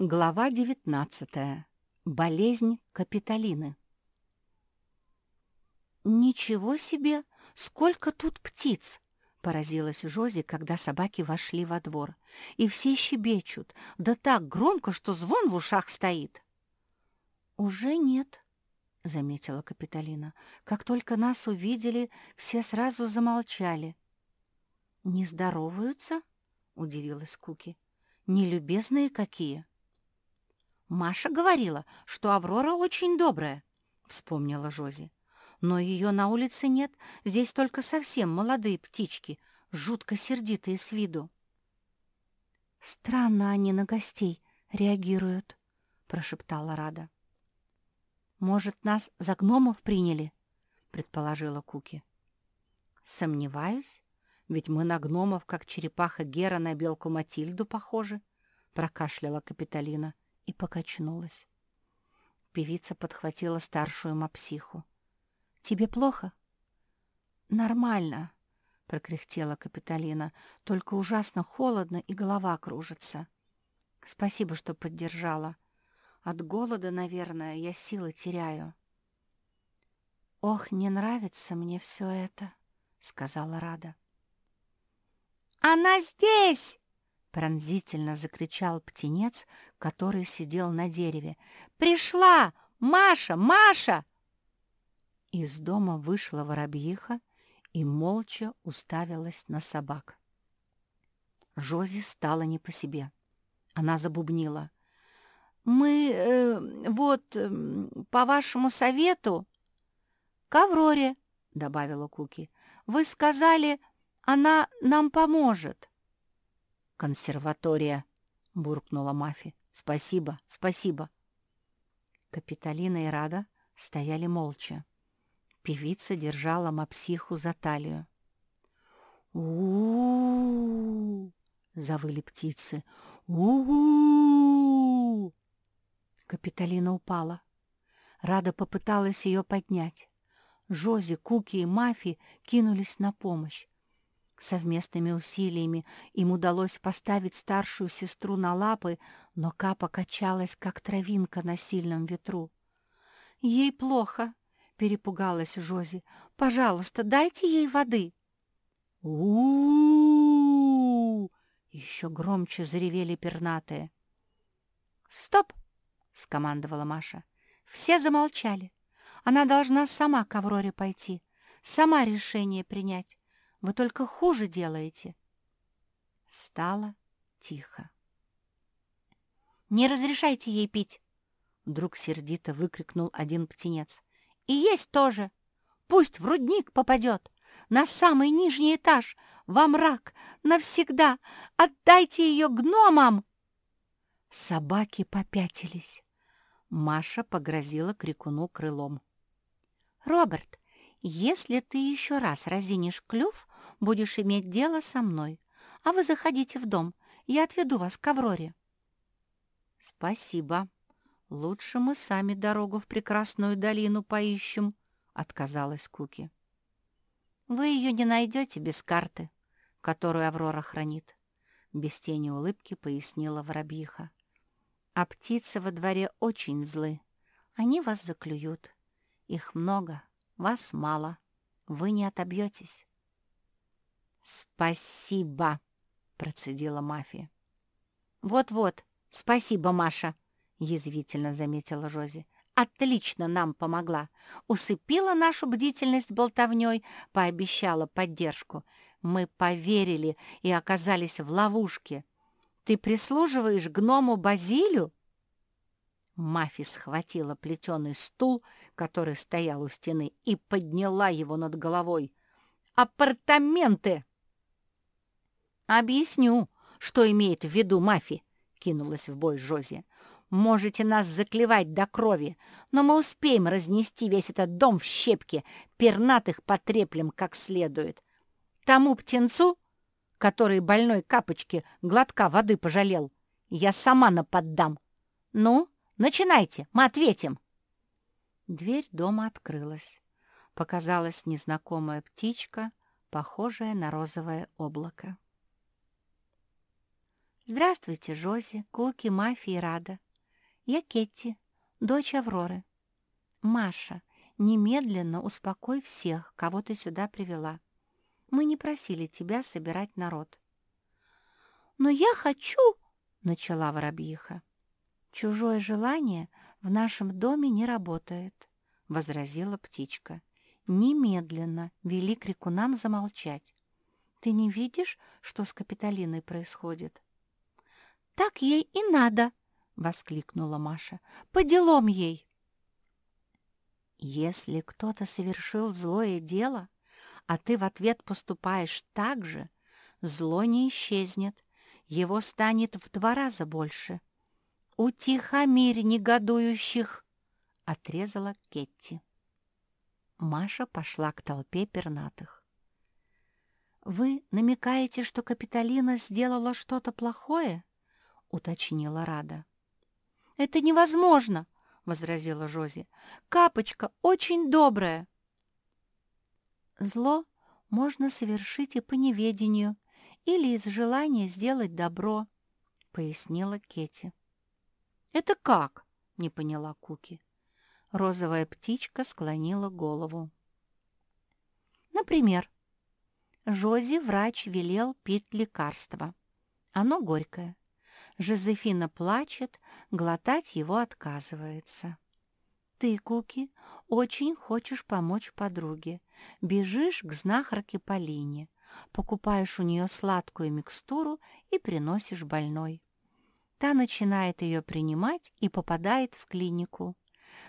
Глава 19. Болезнь Капитолины. «Ничего себе! Сколько тут птиц!» — поразилась Жози, когда собаки вошли во двор. «И все щебечут, да так громко, что звон в ушах стоит!» «Уже нет», — заметила Капитолина. «Как только нас увидели, все сразу замолчали». «Не здороваются?» — удивилась Куки. «Нелюбезные какие!» «Маша говорила, что Аврора очень добрая», — вспомнила Жози. «Но ее на улице нет, здесь только совсем молодые птички, жутко сердитые с виду». «Странно они на гостей реагируют», — прошептала Рада. «Может, нас за гномов приняли?» — предположила Куки. «Сомневаюсь, ведь мы на гномов, как черепаха Гера на белку Матильду, похожи», — прокашляла Капитолина и покачнулась. Певица подхватила старшую мапсиху. «Тебе плохо?» «Нормально», — прокряхтела Капитолина. «Только ужасно холодно и голова кружится. Спасибо, что поддержала. От голода, наверное, я силы теряю». «Ох, не нравится мне все это», — сказала Рада. «Она здесь!» Пронзительно закричал птенец, который сидел на дереве. «Пришла! Маша! Маша!» Из дома вышла воробьиха и молча уставилась на собак. Жози стала не по себе. Она забубнила. «Мы э, вот э, по вашему совету...» «К Авроре», — добавила Куки. «Вы сказали, она нам поможет». «Консерватория», — буркнула Мафи. «Спасибо, спасибо». Капитолина и Рада стояли молча. Певица держала мапсиху за талию. у у завыли птицы. у у Капитолина упала. Рада попыталась ее поднять. Жози, Куки и Мафи кинулись на помощь. Совместными усилиями им удалось поставить старшую сестру на лапы, но Капа качалась, как травинка на сильном ветру. «Ей плохо», — перепугалась Жози. «Пожалуйста, дайте ей воды». у Еще громче заревели пернатые. «Стоп!» — скомандовала Маша. «Все замолчали. Она должна сама к Авроре пойти, сама решение принять. Вы только хуже делаете. Стало тихо. «Не разрешайте ей пить!» Вдруг сердито выкрикнул один птенец. «И есть тоже! Пусть в рудник попадет! На самый нижний этаж! Во мрак! Навсегда! Отдайте ее гномам!» Собаки попятились. Маша погрозила крикуну крылом. «Роберт, если ты еще раз разинешь клюв, будешь иметь дело со мной. А вы заходите в дом, я отведу вас к Авроре». «Спасибо. Лучше мы сами дорогу в прекрасную долину поищем», — отказалась Куки. «Вы ее не найдете без карты, которую Аврора хранит», — без тени улыбки пояснила воробьиха. «А птицы во дворе очень злы. Они вас заклюют. Их много, вас мало. Вы не отобьетесь». «Спасибо», — процедила мафия. «Вот-вот, спасибо, Маша», — язвительно заметила Жози. «Отлично нам помогла. Усыпила нашу бдительность болтовней, пообещала поддержку. Мы поверили и оказались в ловушке. Ты прислуживаешь гному Базилю?» Мафи схватила плетеный стул, который стоял у стены, и подняла его над головой. «Апартаменты!» «Объясню, что имеет в виду Мафи», — кинулась в бой Жози. «Можете нас заклевать до крови, но мы успеем разнести весь этот дом в щепки, пернатых потреплем как следует. Тому птенцу, который больной капочки глотка воды пожалел, я сама наподдам. Ну, начинайте, мы ответим». Дверь дома открылась. Показалась незнакомая птичка, похожая на розовое облако. «Здравствуйте, Жози, Куки, Мафи и Рада. Я Кетти, дочь Авроры. Маша, немедленно успокой всех, кого ты сюда привела. Мы не просили тебя собирать народ». «Но я хочу...» — начала воробьиха. «Чужое желание в нашем доме не работает», — возразила птичка. «Немедленно вели крикунам замолчать. Ты не видишь, что с Капитолиной происходит?» «Так ей и надо!» — воскликнула Маша. «По делам ей!» «Если кто-то совершил злое дело, а ты в ответ поступаешь так же, зло не исчезнет, его станет в два раза больше. «Утихомирь негодующих!» — отрезала Кетти. Маша пошла к толпе пернатых. «Вы намекаете, что Капитолина сделала что-то плохое?» — уточнила Рада. «Это невозможно!» — возразила Жози. «Капочка очень добрая!» «Зло можно совершить и по неведению, или из желания сделать добро», — пояснила Кетти. «Это как?» — не поняла Куки. Розовая птичка склонила голову. «Например, Жози врач велел пить лекарство. Оно горькое. Жозефина плачет, глотать его отказывается. Ты, Куки, очень хочешь помочь подруге. Бежишь к знахарке Полине, покупаешь у нее сладкую микстуру и приносишь больной. Та начинает ее принимать и попадает в клинику.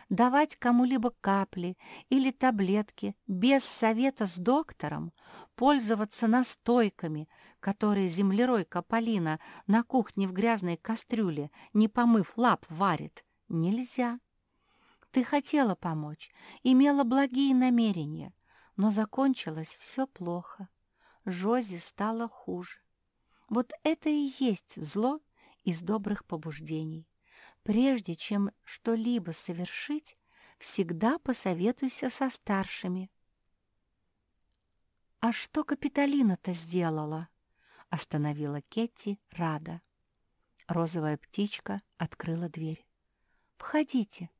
Давать кому-либо капли или таблетки без совета с доктором, пользоваться настойками, которые землеройка Полина на кухне в грязной кастрюле, не помыв лап, варит, нельзя. Ты хотела помочь, имела благие намерения, но закончилось все плохо. Жози стало хуже. Вот это и есть зло из добрых побуждений. Прежде чем что-либо совершить, всегда посоветуйся со старшими. «А что Капитолина-то сделала?» — остановила Кетти Рада. Розовая птичка открыла дверь. «Входите,